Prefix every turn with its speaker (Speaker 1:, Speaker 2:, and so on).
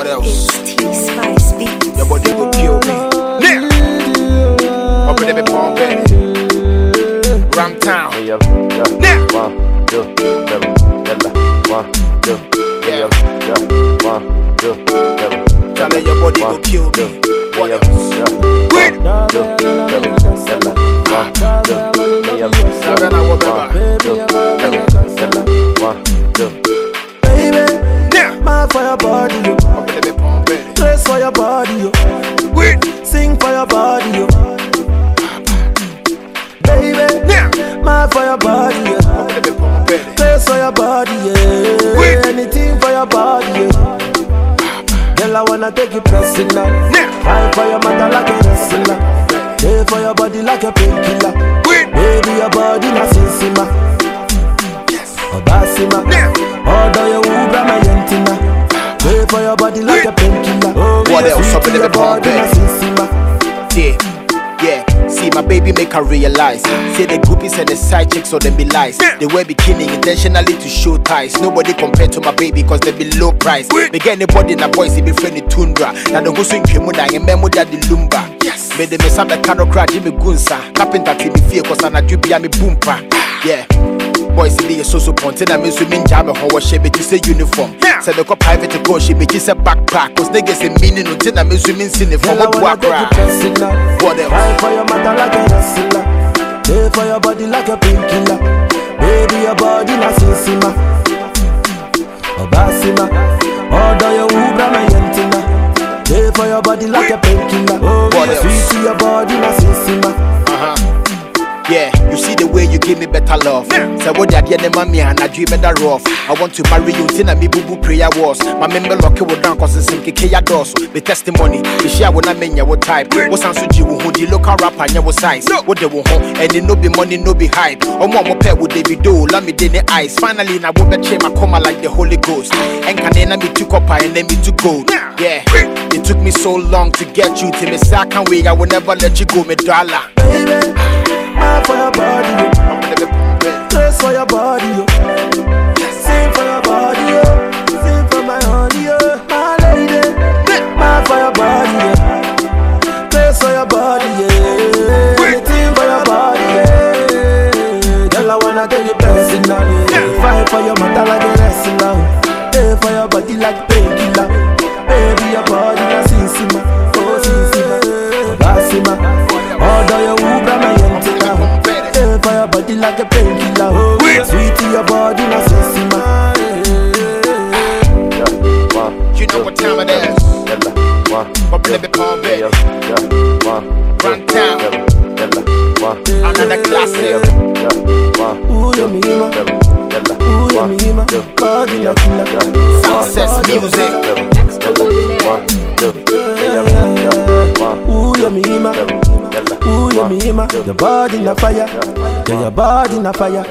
Speaker 1: What else?
Speaker 2: It's T Spice Beats.
Speaker 1: Your body go kill me. Now, up in the bomb, baby. Runtown.
Speaker 3: Yeah, yeah.
Speaker 1: Now.
Speaker 3: One, two, seven, yalla. One, two,
Speaker 1: Yeah.
Speaker 3: yeah, yeah. One, two, seven,
Speaker 1: Charlie, your body go kill me. What
Speaker 3: yeah,
Speaker 1: else?
Speaker 3: yeah.
Speaker 1: Wait.
Speaker 3: Two, seven, yalla. One, two, yeah,
Speaker 1: Seven, I will
Speaker 3: yeah.
Speaker 1: remember.
Speaker 3: One, two, seven. One, two.
Speaker 4: Baby,
Speaker 1: Now,
Speaker 4: mad for your body, body, yo.
Speaker 1: up in the bomb, baby.
Speaker 4: Trace for your body, yeah. Anything for your body, yeah. Girl, I wanna take you. Now, Fight for your mother like a wrestler. Pay for your body like a painkiller. Baby, your body na sinsima.
Speaker 1: Yes.
Speaker 4: Obasima. Order your Uber, my yentina. Pay for your body like a painkiller. Oh,
Speaker 1: What else up in the
Speaker 4: body
Speaker 1: bomb,
Speaker 4: na
Speaker 1: baby? yeah, yeah. My baby make her realize. Say the groupies and the side chicks or them be lies. They wear bikini intentionally to show ties. Nobody compared to my baby cause they be low price. They get anybody in a boys they be friendly tundra. Now the go swing kemuda and memo that the lumba. Yes. Me the up the caro crash me gunsa. Carpenter to me fear cause I na be me boompa. Yeah. Boys see the so so ponte na me swimming jam me how she be say uniform. Say the ko private go she be say backpack cause niggas say meaning na me swimming sin for
Speaker 4: Girl, I
Speaker 1: mo
Speaker 4: wanna take you
Speaker 1: boakra. What else?
Speaker 4: For your mother like a wrestler. Pay for your body like a painkiller. Baby, your body na sinsima. Obasima. Order your Uber, my yentina. Pay for your body like a painkiller. Oh,
Speaker 1: What
Speaker 4: yeah,
Speaker 1: else?
Speaker 4: sweet to your body na sinsima.
Speaker 1: Yeah, you see the way you give me better love. Say what that yeah, mommy and I dream better rough. I want to marry you, tina me boo boo prayer was. My member lock it down cause it's in keke ya doors. The testimony, the share when I mean what type. What sounds you who the local rapper and your size. What they will home and it no be money, no be hype. Or more more pet with David do, let me in the eyes. Finally, now what the chain my coma like the Holy Ghost. And can then me to copper and then me to gold. Yeah, it took me so long to get you to me. Say I can't wait, I will never let you go, me dollar.
Speaker 4: Baby, mad for your body, yo. Trace for your body, yo. Sing for your body, yo. Sing for my honey, yo. My lady, mad for your body, yo. Trace for your body, yeah. Anything for your body, yeah. Girl, I wanna get you yeah. Fight for your mother like a wrestler. Pay for your body like painkiller. Baby, your body na sinsima, For your body like a painkiller. Oh, sweet to your body sinsima.
Speaker 3: Yeah, one,
Speaker 1: You know what time it is.
Speaker 3: yalla. One,
Speaker 1: Up in
Speaker 3: two,
Speaker 1: the palm, baby.
Speaker 3: yeah, yeah. One, two,
Speaker 1: Runtown.
Speaker 3: seven, yalla. One, two,
Speaker 1: Another classic.
Speaker 3: yeah, yeah.
Speaker 4: Ooh, me, ma. Ooh, me, ma. Body
Speaker 3: yeah, yeah.
Speaker 1: Success music.
Speaker 3: seven, yalla. One, two, yeah, yeah. One,
Speaker 4: Ooh, me, ma. Ooh,
Speaker 3: One,
Speaker 4: me, ma. Your body na fire. Yeah, your body na fire.